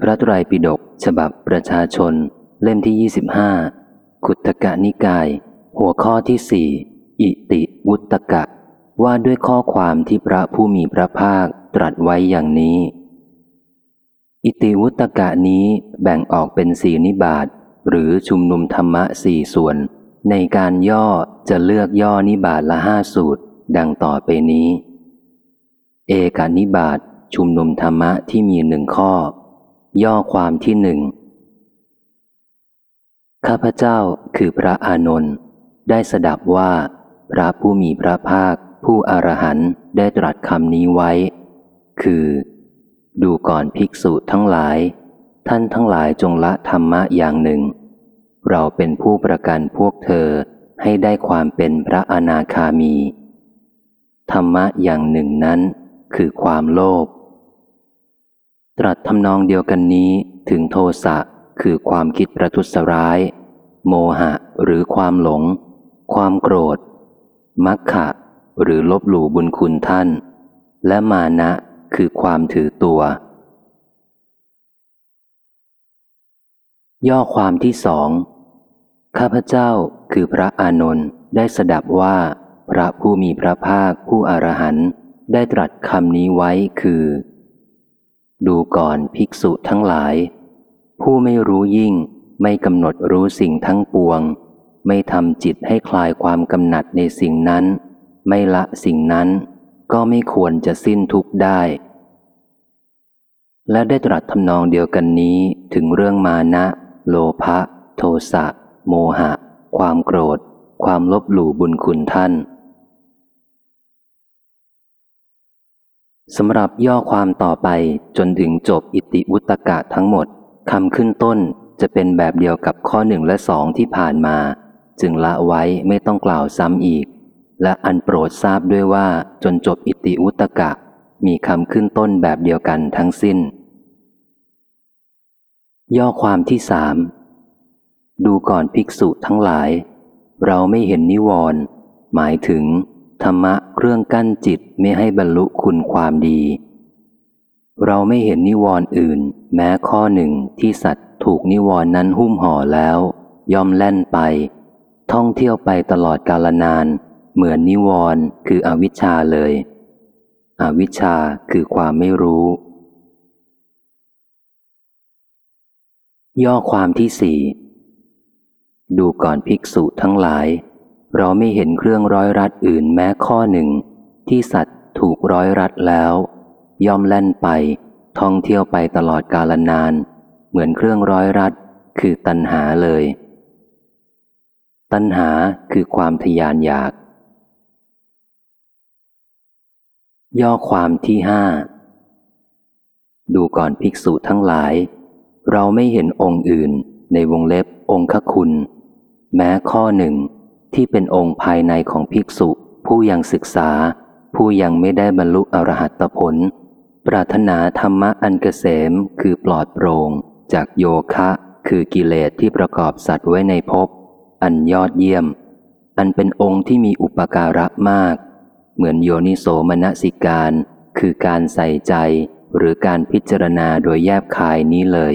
พระไตรปิฎกฉบับประชาชน เล่มที่ 25 ขุตกะนิกาย หัวข้อที่สี่อิติวุตกะ ว่าด้วยข้อความที่พระผู้มีพระภาคตรัสไว้อย่างนี้ อิติวุตกะนี้แบ่งออกเป็นสี่นิบาตหรือชุมนุมธรรมะสี่ส่วน ในการย่อจะเลือกย่อนิบาตละห้าสูตร ดังต่อไปนี้ เอกานิบาตชุมนุมธรรมะที่มีหนึ่งข้อ ย่อความที่หนึ่งข้าพเจ้าคือพระอานนท์ได้สดับว่า พระผู้มีพระภาค ผู้อรหันต์ได้ตรัสคำนี้ไว้ คือ ดูก่อนภิกษุทั้งหลาย ท่านทั้งหลายจงละธรรมะอย่างหนึ่ง เราเป็นผู้ประกันพวกเธอให้ได้ความเป็นพระอนาคามี ธรรมะอย่างหนึ่งนั้น คือความโลภ ตรัสทำนองเดียวกันนี้ถึงโทสะคือความคิดประทุษร้าย โมหะหรือความหลง ความโกรธ มักขะหรือลบหลู่บุญคุณท่าน และมานะคือความถือตัว ย่อความที่สองข้าพเจ้าคือพระอานนท์ได้สดับว่า พระผู้มีพระภาคผู้อรหันต์ได้ตรัสคำนี้ไว้คือ ดูก่อนภิกษุทั้งหลาย ผู้ไม่รู้ยิ่งไม่กำหนดรู้สิ่งทั้งปวง ไม่ทำจิตให้คลายความกำหนัดในสิ่งนั้น ไม่ละสิ่งนั้น ก็ไม่ควรจะสิ้นทุกข์ได้ และได้ตรัสทำนองเดียวกันนี้ถึงเรื่องมานะ โลภะ โทสะ โมหะ ความโกรธ ความลบหลู่บุญคุณท่าน สำหรับย่อความต่อไปจนถึงจบอิติวุตกะทั้งหมดคำขึ้นต้นจะเป็นแบบเดียวกับข้อหนึ่งและสองที่ผ่านมา จึงละไว้ไม่ต้องกล่าวซ้ำอีก และอันโปรดทราบด้วยว่าจนจบอิติวุตกะ มีคำขึ้นต้นแบบเดียวกันทั้งสิ้น ย่อความที่สามดูก่อนภิกษุทั้งหลาย เราไม่เห็นนิวรณ์หมายถึง ธรรมะเครื่องกั้นจิตไม่ให้บรรลุคุณความดี เราไม่เห็นนิวรณ์อื่น แม้ข้อหนึ่งที่สัตว์ถูกนิวรณ์นั้นหุ้มห่อแล้ว ย่อมแล่นไป ท่องเที่ยวไปตลอดกาลนาน เหมือนนิวรณ์คืออวิชชาเลย อวิชชาคือความไม่รู้ ย่อความที่สี่ดูก่อนภิกษุทั้งหลาย เราไม่เห็นเครื่องร้อยรัดอื่นแม้ข้อหนึ่ง ที่สัตว์ถูกร้อยรัดแล้ว ย่อมแล่นไป ท่องเที่ยวไปตลอดกาลนาน เหมือนเครื่องร้อยรัด คือตัณหาเลย ตัณหาคือความทยานอยาก ย่อความที่ห้าดูก่อนภิกษุทั้งหลาย เราไม่เห็นองค์อื่นในวงเล็บองคคุณ แม้ข้อหนึ่ง ที่เป็นองค์ภายในของภิกษุ ผู้ยังศึกษา ผู้ยังไม่ได้บรรลุอรหัตผล ปรารถนาธรรมะอันเกษมคือปลอดโปร่งจากโยคะ คือกิเลสที่ประกอบสัตว์ไว้ในภพอันยอดเยี่ยม อันเป็นองค์ที่มีอุปการะมาก เหมือนโยนิโสมนสิการ คือการใส่ใจหรือการพิจารณาโดยแยบคายนี้เลย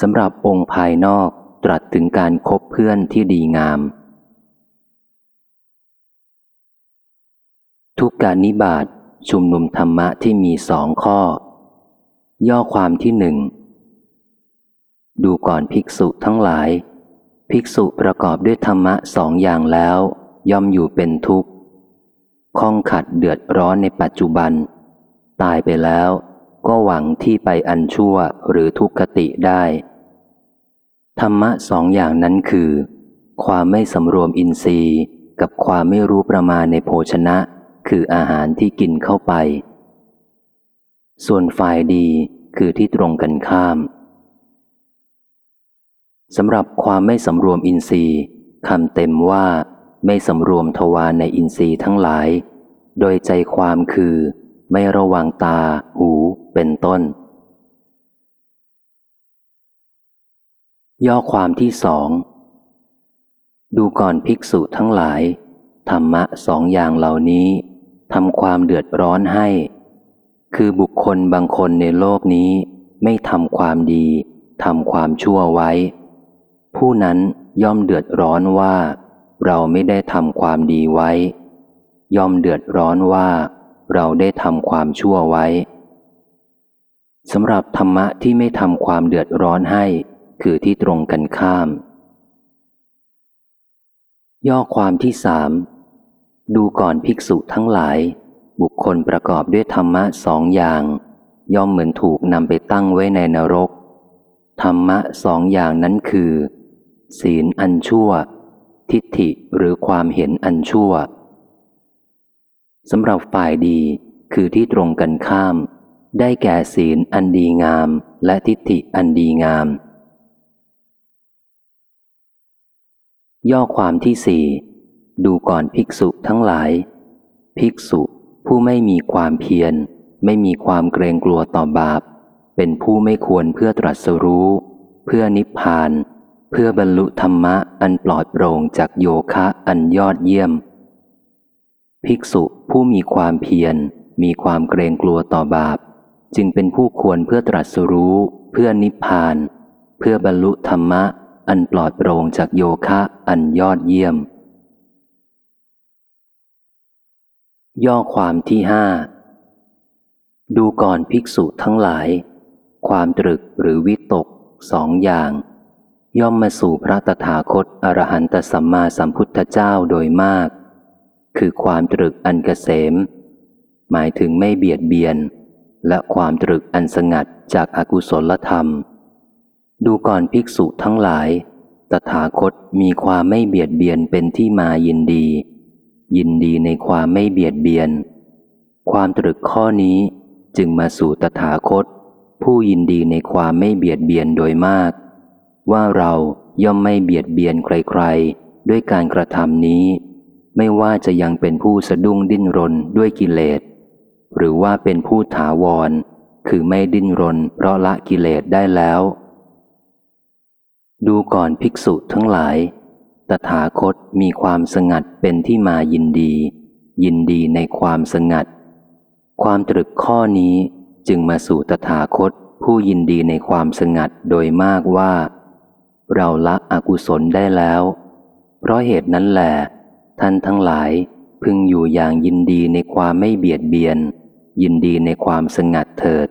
สำหรับองค์ภายนอก รัสถึงการคบเพื่อนที่ดีงาม ทุกการนิบาตชุมนุมธรรมะที่มีสองข้อ ย่อความที่หนึ่ง ดูก่อนภิกษุทั้งหลาย ภิกษุประกอบด้วยธรรมะสองอย่างแล้ว ย่อมอยู่เป็นทุกข์ข้องขัดเดือดร้อนในปัจจุบัน ตายไปแล้วก็หวังที่ไปอันชั่วหรือทุกขติได้ ธรรมะสองอย่างนั้นคือ ความไม่สำรวมอินทรีย์ กับความไม่รู้ประมาณในโภชนะ คืออาหารที่กินเข้าไป ส่วนฝ่ายดีคือที่ตรงกันข้ามสำหรับความไม่สำรวมอินทรีย์คำเต็มว่า ไม่สำรวมทวารในอินทรีย์ทั้งหลาย โดยใจความคือ ไม่ระวังตา หู เป็นต้น ย่อความที่สอง ดูก่อนภิกษุทั้งหลาย ธรรมะสองอย่างเหล่านี้ทำความเดือดร้อนให้ คือบุคคลบางคนในโลกนี้ไม่ทำความดีทำความชั่วไว้ ผู้นั้นย่อมเดือดร้อนว่า เราไม่ได้ทำความดีไว้ ย่อมเดือดร้อนว่า เราได้ทำความชั่วไว้สำหรับธรรมะที่ไม่ทำความเดือดร้อนให้ คือที่ตรงกันข้าม ย่อความที่สามดูก่อนภิกษุทั้งหลาย บุคคลประกอบด้วยธรรมะสองอย่าง ย่อมเหมือนถูกนำไปตั้งไว้ในนรก ธรรมะสองอย่างนั้นคือ ศีลอันชั่ว ทิฏฐิหรือความเห็นอันชั่วสำหรับฝ่ายดีคือที่ตรงกันข้าม ได้แก่ศีลอันดีงาม และทิฏฐิอันดีงาม ย่อความที่สี่ดูก่อนภิกษุทั้งหลาย ภิกษุผู้ไม่มีความเพียร ไม่มีความเกรงกลัวต่อบาป เป็นผู้ไม่ควรเพื่อตรัสรู้ เพื่อนิพพาน เพื่อบรรลุธรรมะอันปลอดโปร่งจากโยคะอันยอดเยี่ยม ภิกษุผู้มีความเพียร มีความเกรงกลัวต่อบาป จึงเป็นผู้ควรเพื่อตรัสรู้ เพื่อนิพพาน เพื่อบรรลุธรรมะ อันปลอดโปร่งจากโยคะอันยอดเยี่ยม ย่อความที่ห้าดูก่อนภิกษุทั้งหลาย ความตรึกหรือวิตกสองอย่าง ย่อมมาสู่พระตถาคตอรหันตสัมมาสัมพุทธเจ้าโดยมาก คือความตรึกอันเกษม หมายถึงไม่เบียดเบียน และความตรึกอันสงัดจากอากุศลธรรม ดูก่อนภิกษุทั้งหลาย ตถาคตมีความไม่เบียดเบียนเป็นที่มายินดี ยินดีในความไม่เบียดเบียน ความตรึกข้อนี้จึงมาสู่ตถาคต ผู้ยินดีในความไม่เบียดเบียนโดยมาก ว่าเราย่อมไม่เบียดเบียนใครๆ ด้วยการกระทำนี้ ไม่ว่าจะยังเป็นผู้สะดุ้งดิ้นรนด้วยกิเลส หรือว่าเป็นผู้ถาวร คือไม่ดิ้นรนเพราะละกิเลสได้แล้ว ดูก่อนภิกษุทั้งหลาย ตถาคตมีความสงัดเป็นที่มายินดี ยินดีในความสงัด ความตรึกข้อนี้จึงมาสู่ตถาคตผู้ยินดีในความสงัดโดยมากว่า เราละอกุศลได้แล้ว เพราะเหตุนั้นแหละท่านทั้งหลายพึงอยู่อย่างยินดีในความไม่เบียดเบียน ยินดีในความสงัดเถิด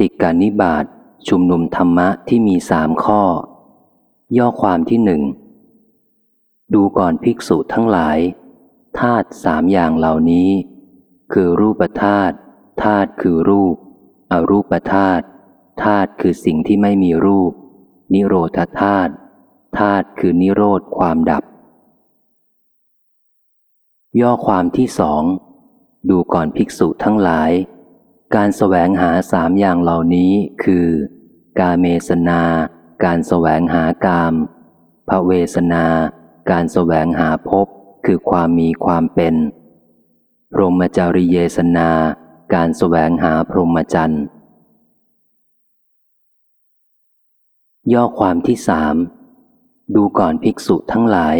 ติ กานิบาตชุมนุมธรรมะที่มีสามข้อ ย่อความที่หนึ่ง ดูก่อนภิกษุทั้งหลายธาตุสามอย่างเหล่านี้ คือรูปธาตุธาตุคือรูป อรูปธาตุธาตุคือสิ่งที่ไม่มีรูป นิโรธธาตุธาตุคือนิโรธความดับ ย่อความที่สอง ดูก่อนภิกษุทั้งหลาย การแสวงหาสามอย่างเหล่านี้คือ กาเมสนา การแสวงหากามภเวสนา การแสวงหาภพคือความมีความเป็น พรหมจริเยสนา การแสวงหาพรหมจรรย์ย่อความที่สามดูก่อนภิกษุทั้งหลาย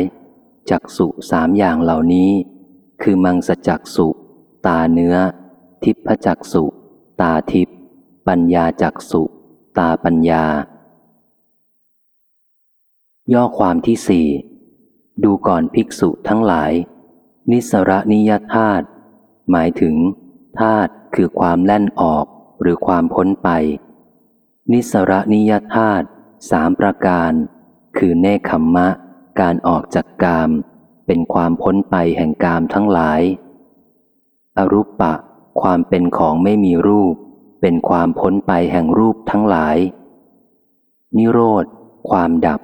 จักสุสามอย่างเหล่านี้ คือมังสจักสุ ตาเนื้อ ทิพจักสุ ตาทิพปัญญาจักสุตาปัญญา ย่อความที่สี่ดูก่อนภิกษุทั้งหลาย นิสระนิยธาตุหมายถึงธาตุคือความแล่นออกหรือความพ้นไป นิสระนิยธาตุสามประการ คือเนคขมมะ การออกจากกาม เป็นความพ้นไปแห่งกามทั้งหลาย อรูปปะ ความเป็นของไม่มีรูป เป็นความพ้นไปแห่งรูปทั้งหลาย นิโรธ ความดับ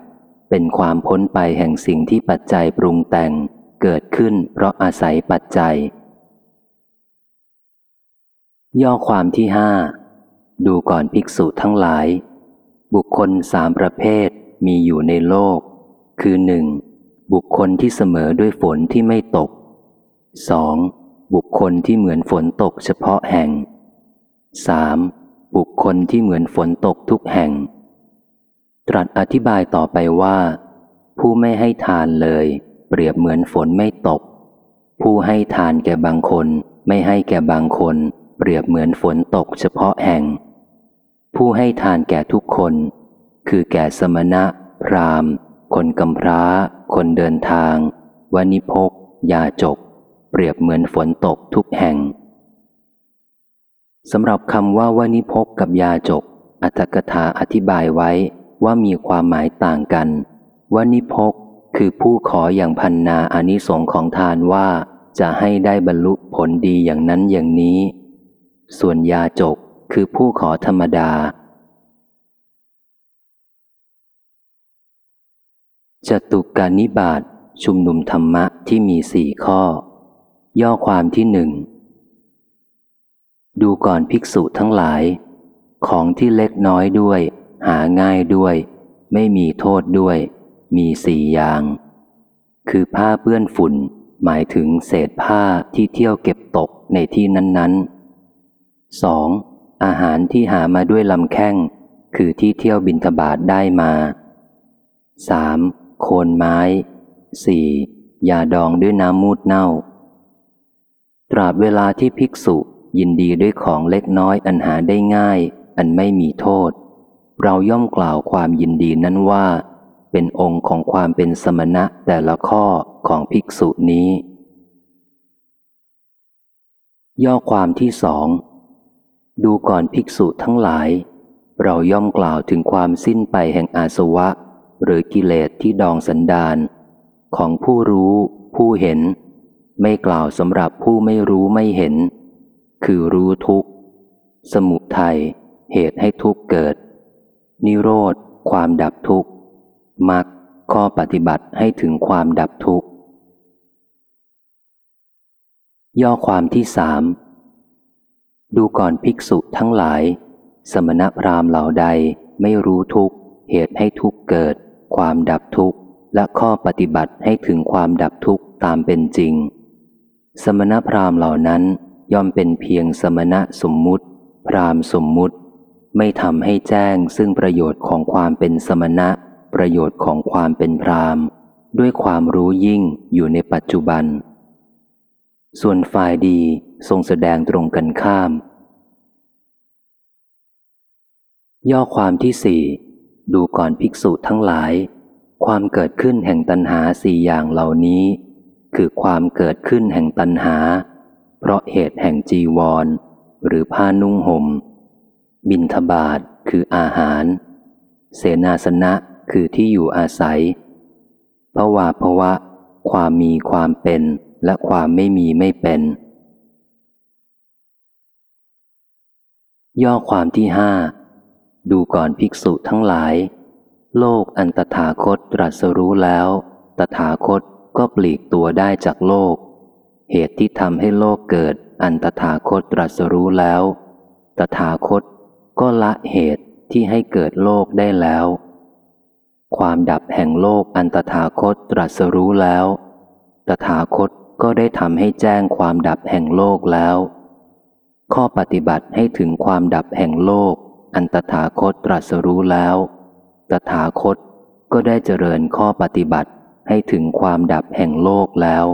เป็นความพ้นไปแห่งสิ่งที่ปัจจัยปรุงแต่งเกิดขึ้นเพราะอาศัยปัจจัย ย่อความที่ห้าดูก่อนภิกษุทั้งหลาย บุคคลสามประเภทมีอยู่ในโลก คือหนึ่งบุคคลที่เสมอด้วยฝนที่ไม่ตกสอง บุคคลที่เหมือนฝนตกเฉพาะแห่งสามบุคคลที่เหมือนฝนตกทุกแห่ง ตรัสอธิบายต่อไปว่า ผู้ไม่ให้ทานเลย เปรียบเหมือนฝนไม่ตก ผู้ให้ทานแก่บางคน ไม่ให้แก่บางคน เปรียบเหมือนฝนตกเฉพาะแห่ง ผู้ให้ทานแก่ทุกคน คือแก่สมณะ พราหมณ์ คนกำพร้า คนเดินทางวานิพกยาจก เปรียบเหมือนฝนตกทุกแห่งสำหรับคำว่าวานิพกกับยาจก อัตถกถาอธิบายไว้ว่ามีความหมายต่างกันวานิพกคือผู้ขออย่างพันนาอานิสงของทานว่าจะให้ได้บรรลุผลดีอย่างนั้นอย่างนี้ ส่วนยาจกคือผู้ขอธรรมดา จตุกานิบาตชุมนุมธรรมะที่มีสี่ข้อ ย่อความที่หนึ่ง ดูก่อนภิกษุทั้งหลาย ของที่เล็กน้อยด้วย หาง่ายด้วย ไม่มีโทษด้วย มีสี่อย่าง คือผ้าเปื้อนฝุ่น หมายถึงเศษผ้าที่เที่ยวเก็บตกในที่นั้นๆสองอาหารที่หามาด้วยลำแข้ง คือที่เที่ยวบินทบาทได้มาสามโคนไม้สี่ยาดองด้วยน้ำมูดเน่า ตราบเวลาที่ภิกษุยินดีด้วยของเล็กน้อยอันหาได้ง่าย อันไม่มีโทษ เราย่อมกล่าวความยินดีนั้นว่า เป็นองค์ของความเป็นสมณะแต่ละข้อของภิกษุนี้ ย่อความที่สองดูก่อนภิกษุทั้งหลาย เราย่อมกล่าวถึงความสิ้นไปแห่งอาสวะ หรือกิเลสที่ดองสันดานของผู้รู้ ผู้เห็น ไม่กล่าวสำหรับผู้ไม่รู้ไม่เห็น คือรู้ทุกข์ สมุทัยเหตุให้ทุกข์เกิด นิโรธ ความดับทุกข์มรรคข้อปฏิบัติให้ถึงความดับทุกข์ ย่อความที่สามดูก่อนภิกษุทั้งหลาย สมณพราหมณ์เหล่าใดไม่รู้ทุกข์ เหตุให้ทุกข์เกิด ความดับทุกข์ และข้อปฏิบัติให้ถึงความดับทุกข์ตามเป็นจริง สมณพราหมณ์เหล่านั้นย่อมเป็นเพียงสมณะสมมุติ พราหมณ์สมมุติ ไม่ทำให้แจ้งซึ่งประโยชน์ของความเป็นสมณะ ประโยชน์ของความเป็นพราหมณ์ ด้วยความรู้ยิ่งอยู่ในปัจจุบัน ส่วนฝ่ายดีทรงแสดงตรงกันข้าม ย่อความที่สี่ดูก่อนภิกษุทั้งหลาย ความเกิดขึ้นแห่งตัณหาสี่อย่างเหล่านี้ คือความเกิดขึ้นแห่งตัณหา เพราะเหตุแห่งจีวร หรือผ้านุ่งหม่ม บินทบาทคืออาหาร เสนาสนะคือที่อยู่อาศัยภาวะภาวะ ความมีความเป็นและความไม่มีไม่เป็น ย่อความที่ห้าดูก่อนภิกษุทั้งหลาย โลกอันตถาคตตรัสรู้แล้ว ตถาคต ก็ปลีกตัวได้จากโลก เหตุที่ทำให้โลกเกิดอันตถาคตตรัสรู้แล้ว ตถาคตก็ละเหตุที่ให้เกิดโลกได้แล้ว ความดับแห่งโลกอันตถาคตตรัสรู้แล้ว ตถาคตก็ได้ทำให้แจ้งความดับแห่งโลกแล้ว ข้อปฏิบัติให้ถึงความดับแห่งโลก อันตถาคตตรัสรู้แล้ว ตถาคตก็ได้เจริญข้อปฏิบัติ ให้ถึงความดับแห่งโลกแล้ว